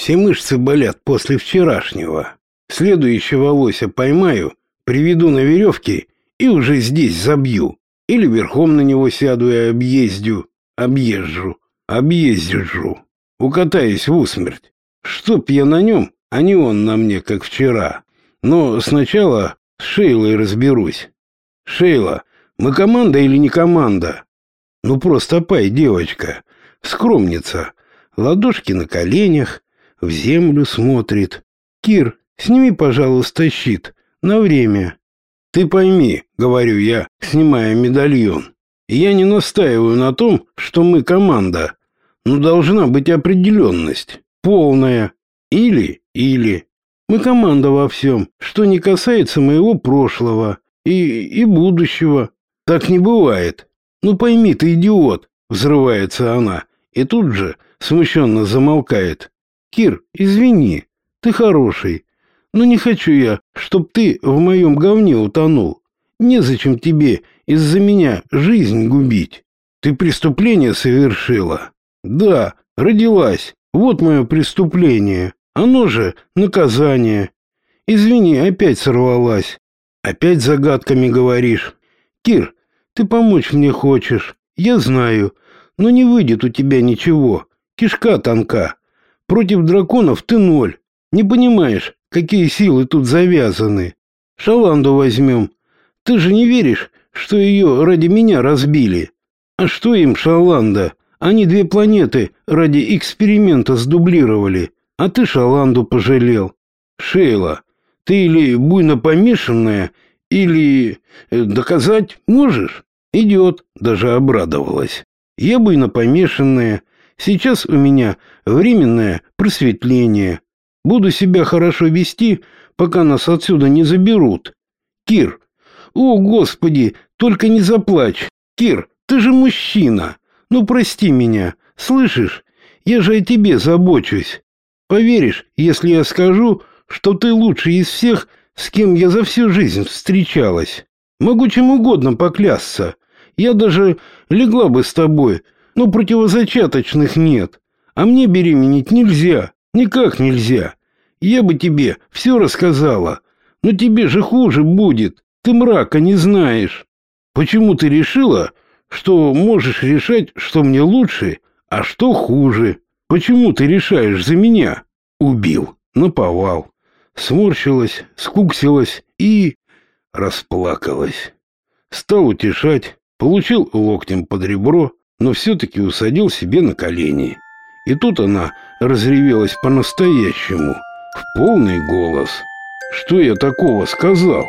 Все мышцы болят после вчерашнего. Следующего лося поймаю, приведу на веревке и уже здесь забью. Или верхом на него сяду и объездю, объезжу, объездижу, укатаюсь в усмерть. Чтоб я на нем, а не он на мне, как вчера. Но сначала с Шейлой разберусь. Шейла, мы команда или не команда? Ну просто пай, девочка, скромница, ладошки на коленях, в землю смотрит. Кир, сними, пожалуйста, щит на время. Ты пойми, говорю я, снимая медальон. Я не настаиваю на том, что мы команда, но должна быть определенность, полная. Или, или. Мы команда во всем, что не касается моего прошлого и, и будущего. Так не бывает. Ну пойми ты, идиот, взрывается она, и тут же смущенно замолкает. Кир, извини, ты хороший, но не хочу я, чтоб ты в моем говне утонул. Незачем тебе из-за меня жизнь губить. Ты преступление совершила. Да, родилась. Вот мое преступление. Оно же наказание. Извини, опять сорвалась. Опять загадками говоришь. Кир, ты помочь мне хочешь. Я знаю, но не выйдет у тебя ничего. Кишка тонка. Против драконов ты ноль. Не понимаешь, какие силы тут завязаны. Шаланду возьмем. Ты же не веришь, что ее ради меня разбили? А что им Шаланда? Они две планеты ради эксперимента сдублировали, а ты Шаланду пожалел. Шейла, ты или буйно помешанная, или э, доказать можешь? Идет, даже обрадовалась. Я буйно помешанная, сейчас у меня временное просветление. Буду себя хорошо вести, пока нас отсюда не заберут. Кир, о, Господи, только не заплачь. Кир, ты же мужчина. Ну, прости меня, слышишь? Я же о тебе забочусь. Поверишь, если я скажу, что ты лучший из всех, с кем я за всю жизнь встречалась? Могу чем угодно поклясться. Я даже легла бы с тобой, но противозачаточных нет. А мне беременеть нельзя, никак нельзя. Я бы тебе все рассказала, но тебе же хуже будет. Ты мрака не знаешь. Почему ты решила, что можешь решать, что мне лучше, а что хуже? Почему ты решаешь за меня? Убил, наповал. Сморщилась, скуксилась и расплакалась. Стал утешать, получил локтем под ребро, но все-таки усадил себе на колени. И тут она разревелась по-настоящему, в полный голос. Что я такого сказал?